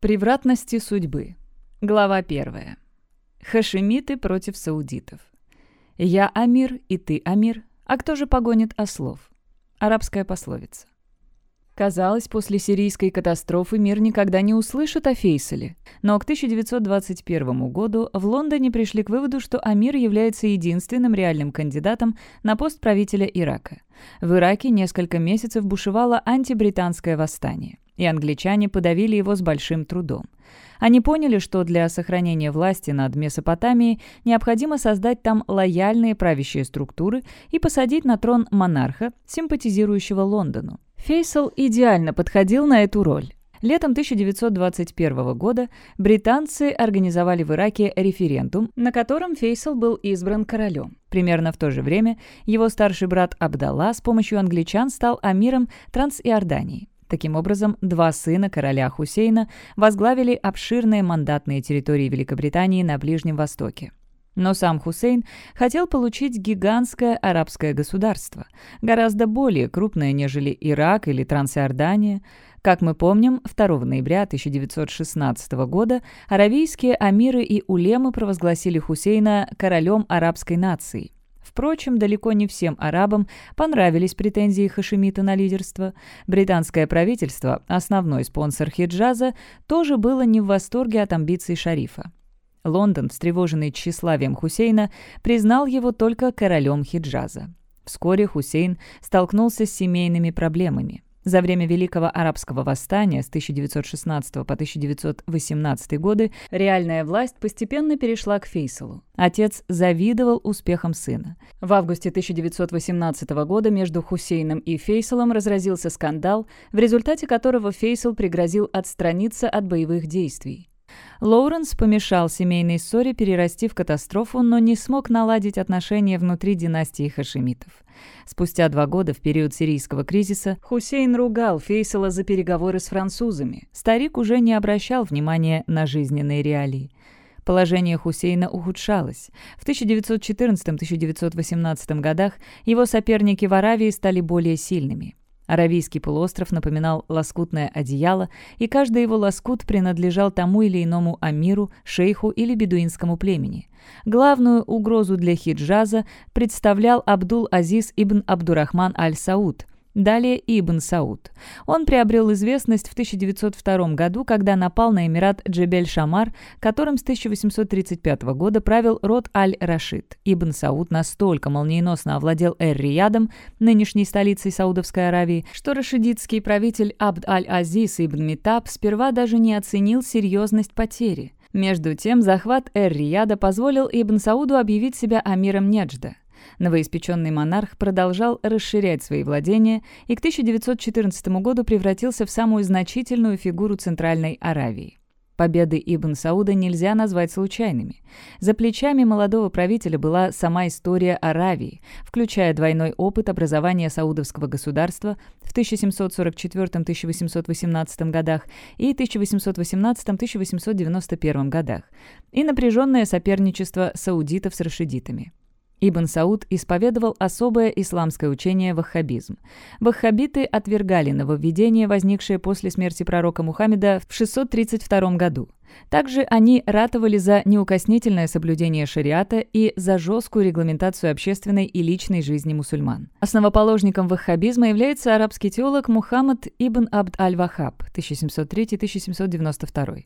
Превратности судьбы. Глава 1. Хашемиты против саудитов. «Я Амир, и ты Амир, а кто же погонит ослов?» Арабская пословица. Казалось, после сирийской катастрофы мир никогда не услышит о Фейсале. Но к 1921 году в Лондоне пришли к выводу, что Амир является единственным реальным кандидатом на пост правителя Ирака. В Ираке несколько месяцев бушевало антибританское восстание и англичане подавили его с большим трудом. Они поняли, что для сохранения власти над Месопотамией необходимо создать там лояльные правящие структуры и посадить на трон монарха, симпатизирующего Лондону. Фейсал идеально подходил на эту роль. Летом 1921 года британцы организовали в Ираке референдум, на котором Фейсал был избран королем. Примерно в то же время его старший брат Абдалла с помощью англичан стал амиром Трансиордании. Таким образом, два сына короля Хусейна возглавили обширные мандатные территории Великобритании на Ближнем Востоке. Но сам Хусейн хотел получить гигантское арабское государство, гораздо более крупное, нежели Ирак или Трансиордания. Как мы помним, 2 ноября 1916 года аравийские амиры и улемы провозгласили Хусейна королем арабской нации. Впрочем, далеко не всем арабам понравились претензии Хашимита на лидерство. Британское правительство, основной спонсор Хиджаза, тоже было не в восторге от амбиций шарифа. Лондон, встревоженный тщеславием Хусейна, признал его только королем Хиджаза. Вскоре Хусейн столкнулся с семейными проблемами. За время Великого Арабского восстания с 1916 по 1918 годы реальная власть постепенно перешла к Фейсалу. Отец завидовал успехам сына. В августе 1918 года между Хусейном и Фейсалом разразился скандал, в результате которого Фейсал пригрозил отстраниться от боевых действий. Лоуренс помешал семейной ссоре перерасти в катастрофу, но не смог наладить отношения внутри династии хашемитов. Спустя два года, в период сирийского кризиса, Хусейн ругал Фейсала за переговоры с французами. Старик уже не обращал внимания на жизненные реалии. Положение Хусейна ухудшалось. В 1914-1918 годах его соперники в Аравии стали более сильными. Аравийский полуостров напоминал лоскутное одеяло, и каждый его лоскут принадлежал тому или иному амиру, шейху или бедуинскому племени. Главную угрозу для Хиджаза представлял Абдул-Азиз ибн Абдурахман аль-Сауд – Далее Ибн Сауд. Он приобрел известность в 1902 году, когда напал на Эмират Джебель-Шамар, которым с 1835 года правил род Аль-Рашид. Ибн Сауд настолько молниеносно овладел Эр-Риядом, нынешней столицей Саудовской Аравии, что рашидитский правитель Абд Аль-Азиз Ибн Митаб сперва даже не оценил серьезность потери. Между тем, захват Эр-Рияда позволил Ибн Сауду объявить себя амиром Неджда. Новоиспеченный монарх продолжал расширять свои владения и к 1914 году превратился в самую значительную фигуру Центральной Аравии. Победы Ибн Сауда нельзя назвать случайными. За плечами молодого правителя была сама история Аравии, включая двойной опыт образования саудовского государства в 1744-1818 годах и 1818-1891 годах, и напряженное соперничество саудитов с рашидитами. Ибн Сауд исповедовал особое исламское учение ваххабизм. Ваххабиты отвергали нововведение, возникшее после смерти пророка Мухаммеда в 632 году. Также они ратовали за неукоснительное соблюдение шариата и за жесткую регламентацию общественной и личной жизни мусульман. Основоположником ваххабизма является арабский теолог Мухаммад ибн Абд аль-Вахаб 1703-1792.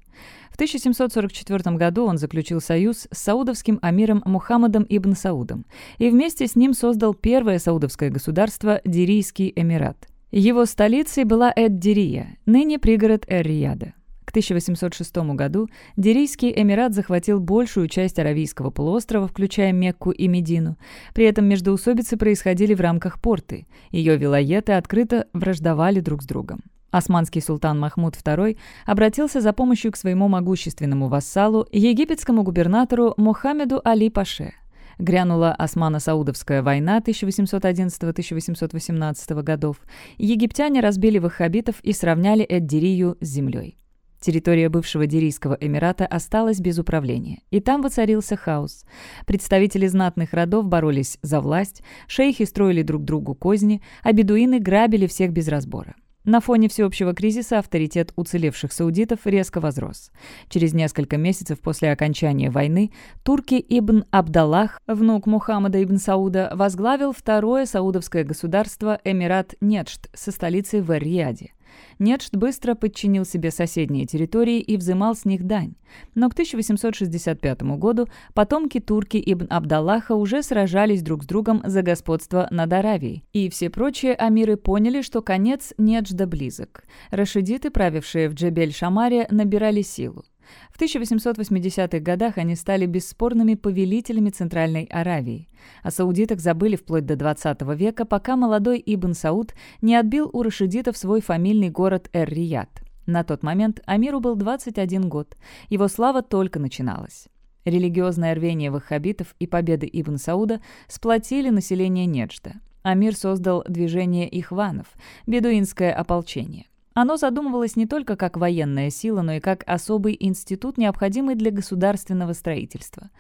В 1744 году он заключил союз с саудовским амиром Мухаммадом ибн Саудом и вместе с ним создал первое саудовское государство – Дирийский Эмират. Его столицей была Эд-Дирия, ныне пригород Эр-Рияда. К 1806 году Дирийский Эмират захватил большую часть Аравийского полуострова, включая Мекку и Медину. При этом междоусобицы происходили в рамках порты. Ее вилоеты открыто враждовали друг с другом. Османский султан Махмуд II обратился за помощью к своему могущественному вассалу, египетскому губернатору Мухаммеду Али Паше. Грянула Османо-Саудовская война 1811-1818 годов. Египтяне разбили ваххабитов и сравняли Эд-Дирию с землей. Территория бывшего Дирийского Эмирата осталась без управления, и там воцарился хаос. Представители знатных родов боролись за власть, шейхи строили друг другу козни, а бедуины грабили всех без разбора. На фоне всеобщего кризиса авторитет уцелевших саудитов резко возрос. Через несколько месяцев после окончания войны турки Ибн Абдаллах, внук Мухаммада ибн Сауда, возглавил второе саудовское государство Эмират Неджд со столицей в Эр-Рияде. Неджд быстро подчинил себе соседние территории и взымал с них дань. Но к 1865 году потомки турки Ибн Абдаллаха уже сражались друг с другом за господство над Аравией, и все прочие амиры поняли, что конец Неджда близок. Рашидиты, правившие в Джебель-Шамаре, набирали силу. В 1880-х годах они стали бесспорными повелителями Центральной Аравии. О саудитах забыли вплоть до 20 века, пока молодой Ибн Сауд не отбил у рашидитов свой фамильный город Эр-Рияд. На тот момент Амиру был 21 год. Его слава только начиналась. Религиозное рвение ваххабитов и победы Ибн Сауда сплотили население Неджда. Амир создал движение ихванов – бедуинское ополчение. Оно задумывалось не только как военная сила, но и как особый институт, необходимый для государственного строительства.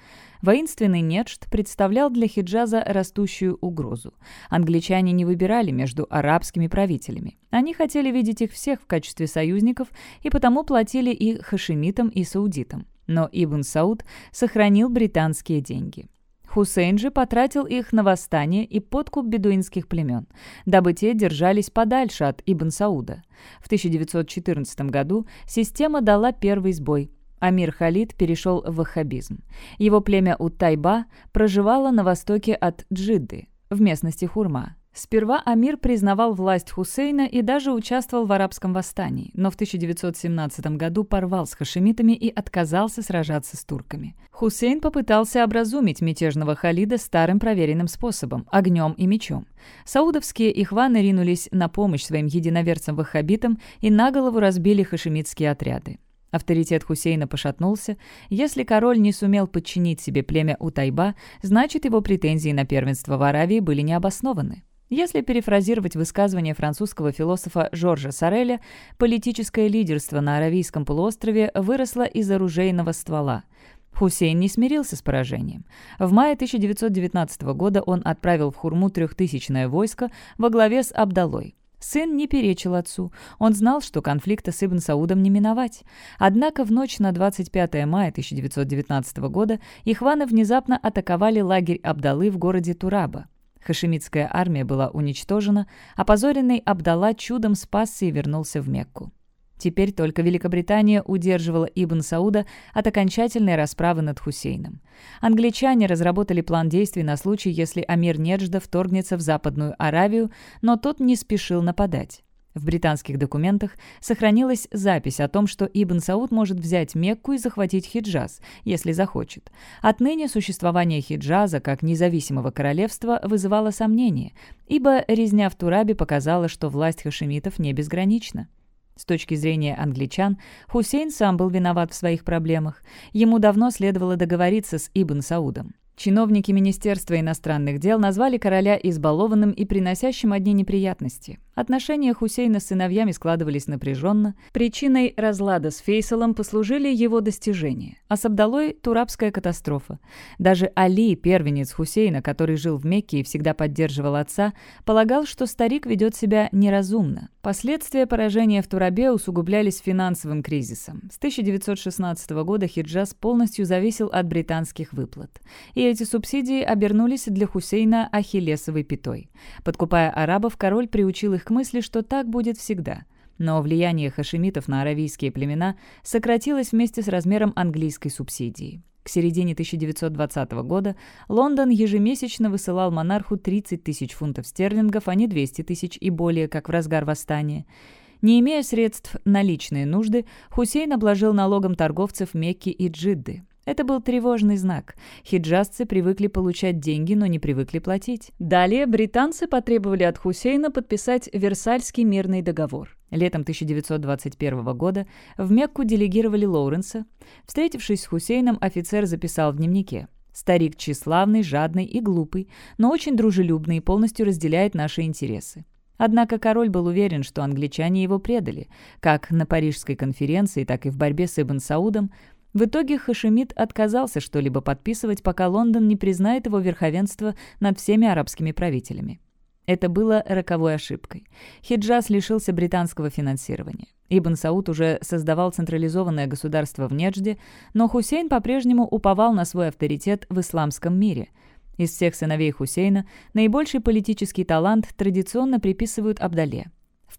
Воинственный Неджд представлял для Хиджаза растущую угрозу. Англичане не выбирали между арабскими правителями. Они хотели видеть их всех в качестве союзников и потому платили и хашемитам, и саудитам. Но Ибн Сауд сохранил британские деньги. Хусейн же потратил их на восстание и подкуп бедуинских племен, дабы те держались подальше от Ибн Сауда. В 1914 году система дала первый сбой. Амир Халид перешел в ваххабизм. Его племя Утайба проживало на востоке от Джидды, в местности Хурма. Сперва Амир признавал власть Хусейна и даже участвовал в арабском восстании, но в 1917 году порвал с хашемитами и отказался сражаться с турками. Хусейн попытался образумить мятежного Халида старым проверенным способом – огнем и мечом. Саудовские ихваны ринулись на помощь своим единоверцам-ваххабитам и на голову разбили хашемитские отряды. Авторитет Хусейна пошатнулся. Если король не сумел подчинить себе племя Утайба, значит его претензии на первенство в Аравии были необоснованы. Если перефразировать высказывание французского философа Жоржа Сореля, политическое лидерство на Аравийском полуострове выросло из оружейного ствола. Хусейн не смирился с поражением. В мае 1919 года он отправил в Хурму трехтысячное войско во главе с Абдалой. Сын не перечил отцу. Он знал, что конфликта с Ибн Саудом не миновать. Однако в ночь на 25 мая 1919 года ихваны внезапно атаковали лагерь Абдалы в городе Тураба. Хашемитская армия была уничтожена, опозоренный Абдалла чудом спасся и вернулся в Мекку. Теперь только Великобритания удерживала Ибн Сауда от окончательной расправы над Хусейном. Англичане разработали план действий на случай, если Амир Неджда вторгнется в Западную Аравию, но тот не спешил нападать. В британских документах сохранилась запись о том, что Ибн Сауд может взять Мекку и захватить Хиджаз, если захочет. Отныне существование Хиджаза как независимого королевства вызывало сомнения, ибо резня в Турабе показала, что власть хашемитов не безгранична. С точки зрения англичан, Хусейн сам был виноват в своих проблемах. Ему давно следовало договориться с Ибн Саудом. Чиновники Министерства иностранных дел назвали короля избалованным и приносящим одни неприятности. Отношения Хусейна с сыновьями складывались напряженно. Причиной разлада с Фейсалом послужили его достижения, а с Абдалой – турабская катастрофа. Даже Али, первенец Хусейна, который жил в Мекке и всегда поддерживал отца, полагал, что старик ведет себя неразумно. Последствия поражения в Турабе усугублялись финансовым кризисом. С 1916 года Хиджаз полностью зависел от британских выплат. И эти субсидии обернулись для Хусейна ахиллесовой пятой. Подкупая арабов, король приучил их их к мысли, что так будет всегда. Но влияние хашемитов на аравийские племена сократилось вместе с размером английской субсидии. К середине 1920 года Лондон ежемесячно высылал монарху 30 тысяч фунтов стерлингов, а не 200 тысяч и более, как в разгар восстания. Не имея средств на личные нужды, Хусейн обложил налогом торговцев Мекки и Джидды. Это был тревожный знак. Хиджазцы привыкли получать деньги, но не привыкли платить. Далее британцы потребовали от Хусейна подписать Версальский мирный договор. Летом 1921 года в Мекку делегировали Лоуренса. Встретившись с Хусейном, офицер записал в дневнике. «Старик тщеславный, жадный и глупый, но очень дружелюбный и полностью разделяет наши интересы. Однако король был уверен, что англичане его предали. Как на Парижской конференции, так и в борьбе с Ибн Саудом в итоге Хашемит отказался что-либо подписывать, пока Лондон не признает его верховенство над всеми арабскими правителями. Это было роковой ошибкой. Хиджаз лишился британского финансирования. Ибн Сауд уже создавал централизованное государство в Неджде, но Хусейн по-прежнему уповал на свой авторитет в исламском мире. Из всех сыновей Хусейна наибольший политический талант традиционно приписывают Абдале.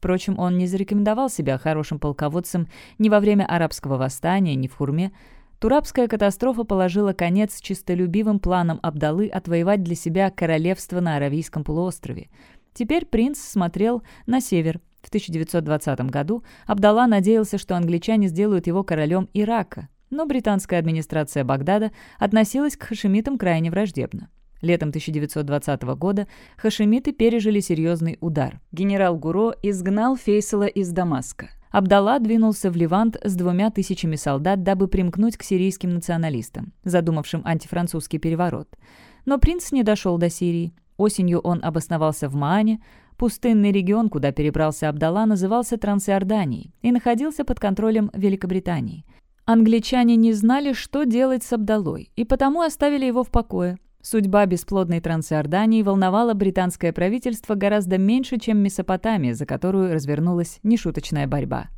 Впрочем, он не зарекомендовал себя хорошим полководцем ни во время арабского восстания, ни в Хурме. Турабская катастрофа положила конец чистолюбивым планам Абдалы отвоевать для себя королевство на Аравийском полуострове. Теперь принц смотрел на север. В 1920 году Абдалла надеялся, что англичане сделают его королем Ирака, но британская администрация Багдада относилась к хашемитам крайне враждебно. Летом 1920 года хашемиты пережили серьезный удар. Генерал Гуро изгнал Фейсала из Дамаска. Абдалла двинулся в Ливант с двумя тысячами солдат, дабы примкнуть к сирийским националистам, задумавшим антифранцузский переворот. Но принц не дошел до Сирии. Осенью он обосновался в Маане. Пустынный регион, куда перебрался Абдалла, назывался Трансиорданией и находился под контролем Великобритании. Англичане не знали, что делать с Абдалой, и потому оставили его в покое. Судьба бесплодной Трансиордании волновала британское правительство гораздо меньше, чем Месопотамия, за которую развернулась нешуточная борьба.